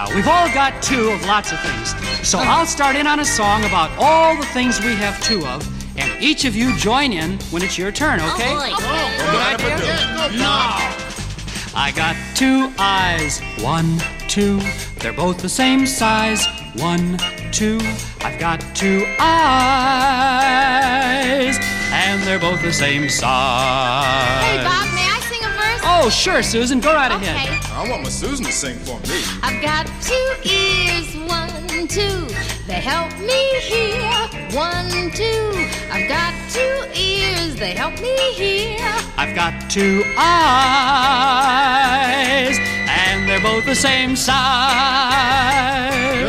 Now, we've all got two of lots of things. So I'll start in on a song about all the things we have two of, and each of you join in when it's your turn, okay? Oh, boy. Good idea? No. I got two eyes, one, two. They're both the same size, one, two. I've got two eyes, and they're both the same size. Hey, Bob, may I sing a verse? Oh, sure, Susan, go right ahead. I want my Susan to sing for me. I've got two ears, one, two. They help me hear, one, two. I've got two ears, they help me hear. I've got two eyes, and they're both the same size.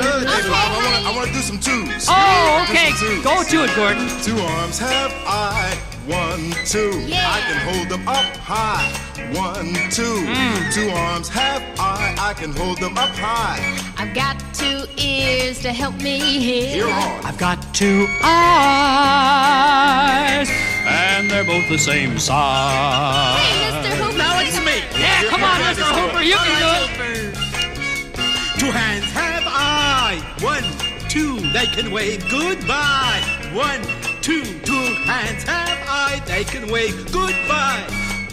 Good, Okay, I want to I wanna do some twos. Oh, okay. twos. Go to it, Gordon. Two arms have I, one, two. Yeah. I can hold them up high, one, two. Hmm. Two arms have I, I can hold them up high. I've got two ears to help me hear. Here on. I've got two eyes, and they're both the same size. Hey, Mr. Hooper. Now it's me. Yeah, come on, Mr. Hooper, you can two, they can wave goodbye. One, two, two hands have I. They can wave goodbye.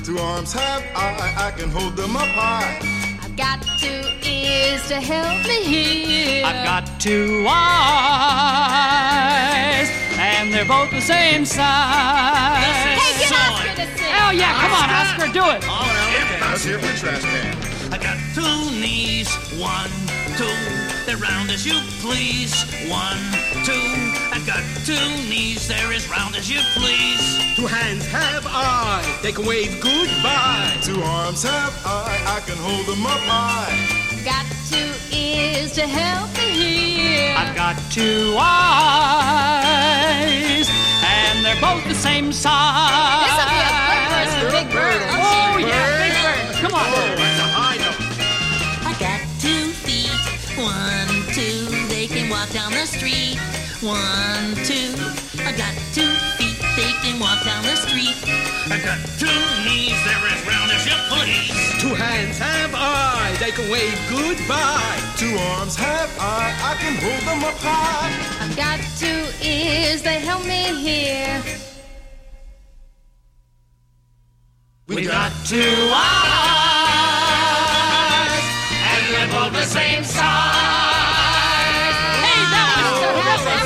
Two arms have I, I can hold them up high. I've got two ears to help me hear. I've got two eyes, and they're both the same size. Hey, get Oscar to sing. Oh, yeah, come on, Oscar, do it. Let's hear from the trash can. I got two knees, one, two. They're round as you please, one, two. I got two knees, they're as round as you please. Two hands have I. They can wave goodbye. Two arms have I, I can hold them up high. Got two ears to help me hear. I've got two eyes, and they're both the same size. Come on. Oh, that's a high note. I got two feet, one, two, they can walk down the street. One, two, I got two feet, they can walk down the street. I got two knees, they're as round as your please. Two hands have I. They can wave goodbye. Two arms have I, I can hold them up high. I've got two ears, they help me hear. We got two eyes, both the same size. Hey, that was terrific.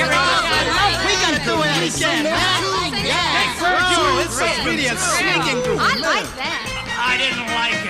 We can do it again. Yeah. Oh, it's a a swinging group. I like that. I didn't like.